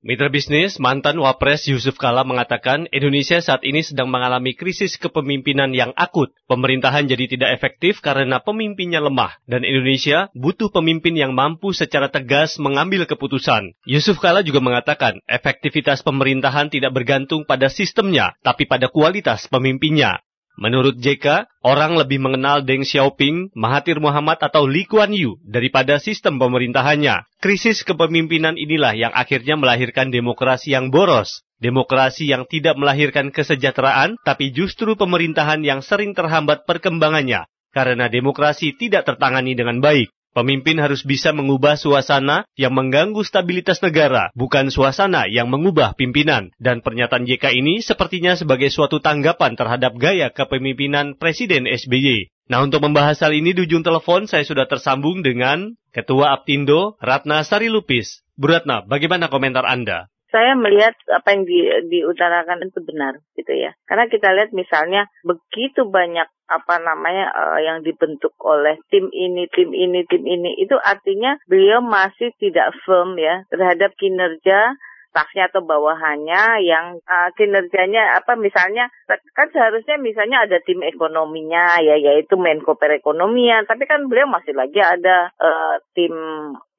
Mitra bisnis, mantan Wapres Yusuf Kala mengatakan Indonesia saat ini sedang mengalami krisis kepemimpinan yang akut. Pemerintahan jadi tidak efektif karena pemimpinnya lemah. Dan Indonesia butuh pemimpin yang mampu secara tegas mengambil keputusan. Yusuf Kala juga mengatakan efektivitas pemerintahan tidak bergantung pada sistemnya, tapi pada kualitas pemimpinnya. Menurut JK, orang lebih mengenal Deng Xiaoping, Mahathir Muhammad atau Lee Kuan Yew daripada sistem pemerintahannya. Krisis kepemimpinan inilah yang akhirnya melahirkan demokrasi yang boros. Demokrasi yang tidak melahirkan kesejahteraan, tapi justru pemerintahan yang sering terhambat perkembangannya. Karena demokrasi tidak tertangani dengan baik. Pemimpin harus bisa mengubah suasana yang mengganggu stabilitas negara, bukan suasana yang mengubah pimpinan. Dan pernyataan JK ini sepertinya sebagai suatu tanggapan terhadap gaya kepemimpinan Presiden SBY. Nah untuk membahas hal ini di ujung telepon saya sudah tersambung dengan Ketua Aptindo Ratna Sari Lupis. Bu Ratna, bagaimana komentar Anda? saya melihat apa yang di, diutarakan itu benar gitu ya. Karena kita lihat misalnya begitu banyak apa namanya uh, yang dibentuk oleh tim ini, tim ini, tim ini itu artinya beliau masih tidak firm ya terhadap kinerja stafnya atau bawahannya yang uh, kinerjanya apa misalnya kan seharusnya misalnya ada tim ekonominya ya yaitu Menko Perekonomian tapi kan beliau masih lagi ada uh, tim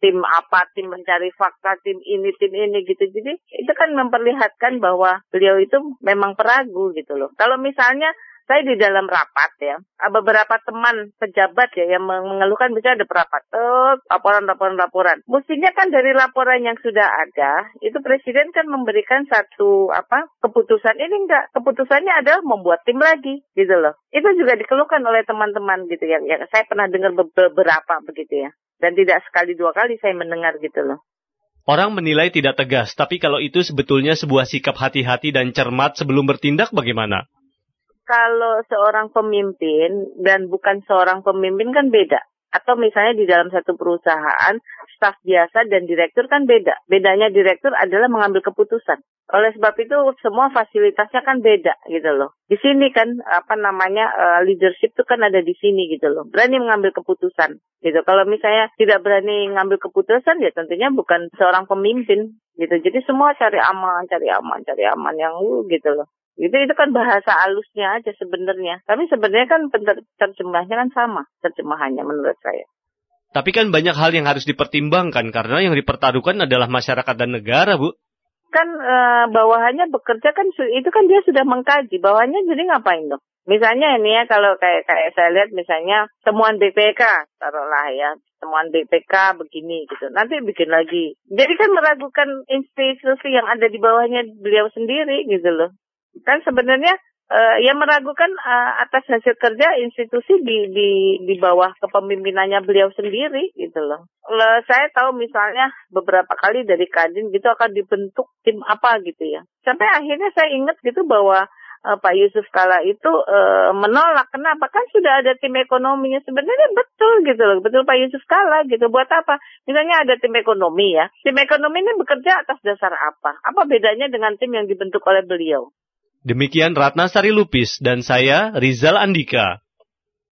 tim apa, tim mencari fakta, tim ini, tim ini gitu. Jadi itu kan memperlihatkan bahwa beliau itu memang peragu gitu loh. Kalau misalnya saya di dalam rapat ya, beberapa teman pejabat ya yang mengeluhkan bisa ada rapat, laporan, laporan, laporan. Mestinya kan dari laporan yang sudah ada, itu presiden kan memberikan satu apa keputusan ini enggak, keputusannya adalah membuat tim lagi gitu loh. Itu juga dikeluhkan oleh teman-teman gitu yang, yang saya pernah dengar beberapa begitu ya. Dan tidak sekali dua kali saya mendengar gitu loh. Orang menilai tidak tegas, tapi kalau itu sebetulnya sebuah sikap hati-hati dan cermat sebelum bertindak bagaimana? Kalau seorang pemimpin dan bukan seorang pemimpin kan beda. Atau misalnya di dalam satu perusahaan, staf biasa dan direktur kan beda. Bedanya direktur adalah mengambil keputusan. Oleh sebab itu semua fasilitasnya kan beda gitu loh. Di sini kan apa namanya uh, leadership itu kan ada di sini gitu loh. Berani mengambil keputusan gitu. Kalau misalnya tidak berani mengambil keputusan ya tentunya bukan seorang pemimpin gitu. Jadi semua cari aman, cari aman, cari aman yang uh, gitu loh. Itu itu kan bahasa halusnya aja sebenarnya. Tapi sebenarnya kan terjemahnya kan sama terjemahannya menurut saya. Tapi kan banyak hal yang harus dipertimbangkan karena yang dipertaruhkan adalah masyarakat dan negara, Bu. Kan e, bawahannya bekerja kan itu kan dia sudah mengkaji. Bawahannya jadi ngapain dong? Misalnya ini ya kalau kayak kayak saya lihat misalnya temuan BPK taruhlah ya temuan BPK begini gitu nanti bikin lagi jadi kan meragukan institusi yang ada di bawahnya beliau sendiri gitu loh kan sebenarnya uh, ya meragukan uh, atas hasil kerja institusi di di di bawah kepemimpinannya beliau sendiri gitu loh. Uh, saya tahu misalnya beberapa kali dari Kadin gitu akan dibentuk tim apa gitu ya. Sampai akhirnya saya ingat gitu bahwa Pak Yusuf Kala itu uh, menolak. Kenapa? Kan sudah ada tim ekonominya. Sebenarnya betul gitu loh. Betul Pak Yusuf Kala gitu. Buat apa? Misalnya ada tim ekonomi ya. Tim ekonomi ini bekerja atas dasar apa? Apa bedanya dengan tim yang dibentuk oleh beliau? Demikian Ratna Sari Lupis dan saya Rizal Andika.